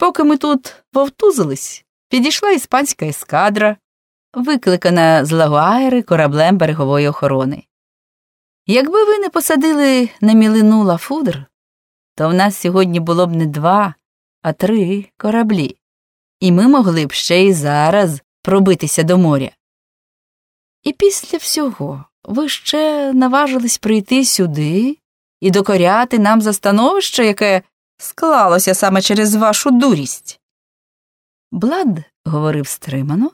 Поки ми тут вовтузились, підійшла іспанська ескадра, викликана з Лагуайри кораблем берегової охорони. Якби ви не посадили на мілину лафудр, то в нас сьогодні було б не два, а три кораблі, і ми могли б ще й зараз пробитися до моря. І після всього ви ще наважились прийти сюди і докоряти нам за становище, яке склалося саме через вашу дурість. Блад говорив стримано,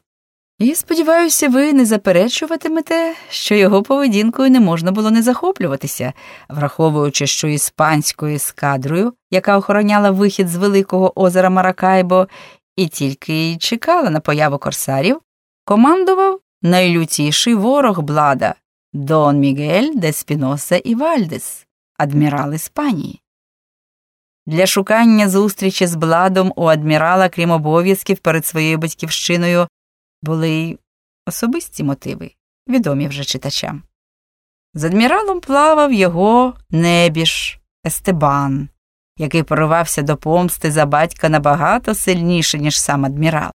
і, сподіваюся, ви не заперечуватимете, що його поведінкою не можна було не захоплюватися, враховуючи, що іспанською ескадрою, яка охороняла вихід з великого озера Маракайбо, і тільки й чекала на появу корсарів, командував найлютіший ворог блада Дон Мігель де Спіноса і Вальдес, адмірал Іспанії. Для шукання зустрічі з бладом у адмірала, крім обов'язків перед своєю батьківщиною, були й особисті мотиви, відомі вже читачам. З адміралом плавав його небіж Естебан, який поривався до помсти за батька набагато сильніше, ніж сам адмірал.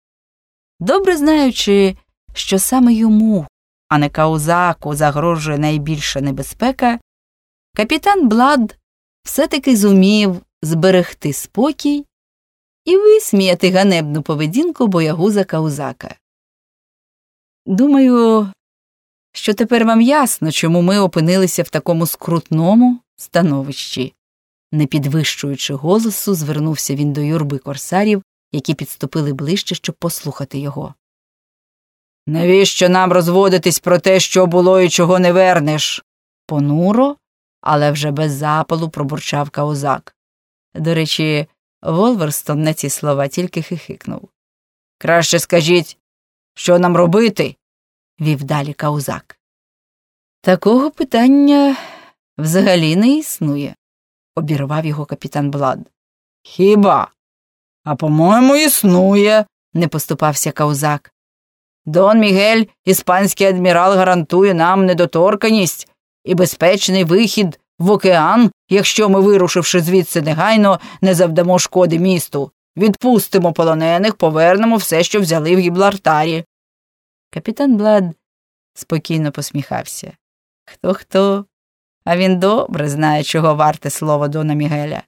Добре знаючи, що саме йому, а не Каузаку, загрожує найбільша небезпека, капітан Блад все-таки зумів зберегти спокій і висміяти ганебну поведінку боягуза Каузака. Думаю, що тепер вам ясно, чому ми опинилися в такому скрутному становищі. Не підвищуючи голосу, звернувся він до юрби корсарів, які підступили ближче, щоб послухати його. Навіщо нам розводитись про те, що було і чого не вернеш? Понуро, але вже без запалу пробурчав каузак. До речі, Волверстон на ці слова тільки хихикнув. Краще скажіть, що нам робити? вів далі каузак. Такого питання взагалі не існує, обірвав його капітан Блад. Хіба? А по-моєму, існує, не поступався каузак. Дон Мігель, іспанський адмірал, гарантує нам недоторканість і безпечний вихід в океан, якщо ми, вирушивши звідси негайно, не завдамо шкоди місту, відпустимо полонених, повернемо все, що взяли в Гіблартарі. Капітан Блад спокійно посміхався. Хто хто, а він добре знає, чого варте слово Дона Мігеля.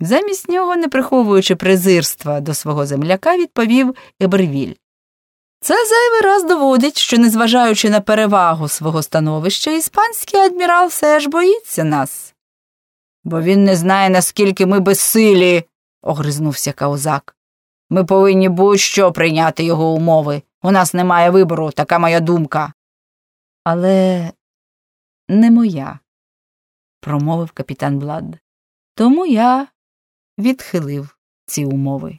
Замість нього, не приховуючи презирства до свого земляка, відповів Ебервіль. Це зайвий раз доводить, що, незважаючи на перевагу свого становища, іспанський адмірал все ж боїться нас. Бо він не знає, наскільки ми безсилі, огризнувся Каузак. Ми повинні будь-що прийняти його умови. У нас немає вибору, така моя думка. Але не моя, промовив капітан Блад. Тому я відхилив ці умови.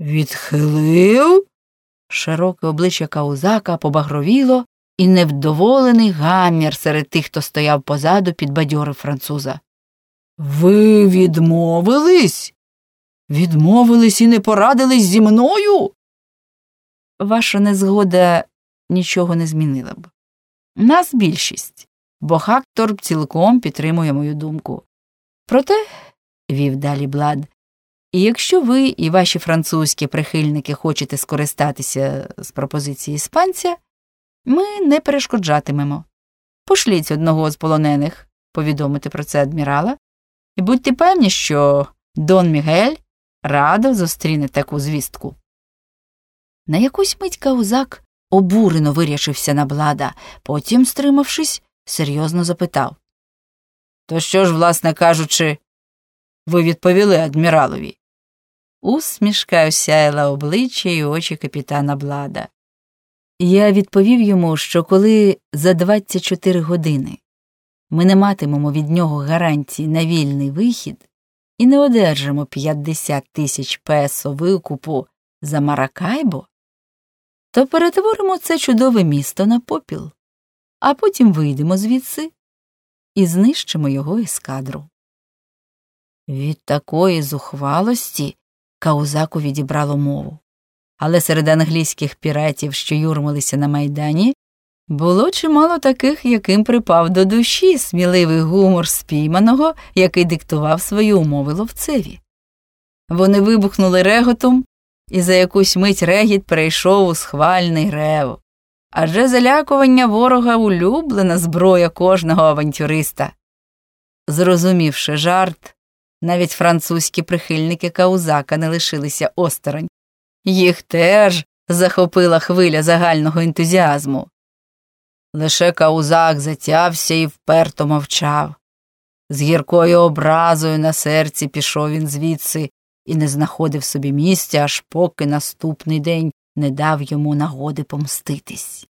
Відхилив? Широке обличчя Каузака побагровіло, і невдоволений гамір серед тих, хто стояв позаду, підбадьорив француза. Ви відмовились? Відмовились і не порадились зі мною? Ваша незгода нічого не змінила б. Нас більшість, бо Хактор цілком підтримує мою думку. Проте, вів далі Блад, і якщо ви і ваші французькі прихильники хочете скористатися з пропозиції іспанця, ми не перешкоджатимемо. Пошліть одного з полонених повідомити про це адмірала, і будьте певні, що Дон Мігель радо зустріне таку звістку. На якусь мить Каузак обурено вирячився на блада, потім, стримавшись, серйозно запитав То що ж, власне кажучи, ви відповіли адміралові? Усмішка осяяла обличчя і очі капітана Блада. Я відповів йому, що коли за 24 години ми не матимемо від нього гарантії на вільний вихід і не одержимо 50 тисяч песо викупу за Маракайбо, то перетворимо це чудове місто на попіл, а потім вийдемо звідси і знищимо його ескадру. Від такої зухвалості Каузаку відібрало мову. Але серед англійських піратів, що юрмилися на майдані, було чимало таких, яким припав до душі сміливий гумор спійманого, який диктував свої умови ловцеві. Вони вибухнули реготом, і за якусь мить регіт перейшов у схвальний рев. Адже залякування ворога улюблена зброя кожного авантюриста. Зрозумівши жарт, навіть французькі прихильники Каузака не лишилися осторонь. Їх теж захопила хвиля загального ентузіазму. Лише Каузак затявся і вперто мовчав. З гіркою образою на серці пішов він звідси і не знаходив собі місця, аж поки наступний день не дав йому нагоди помститись.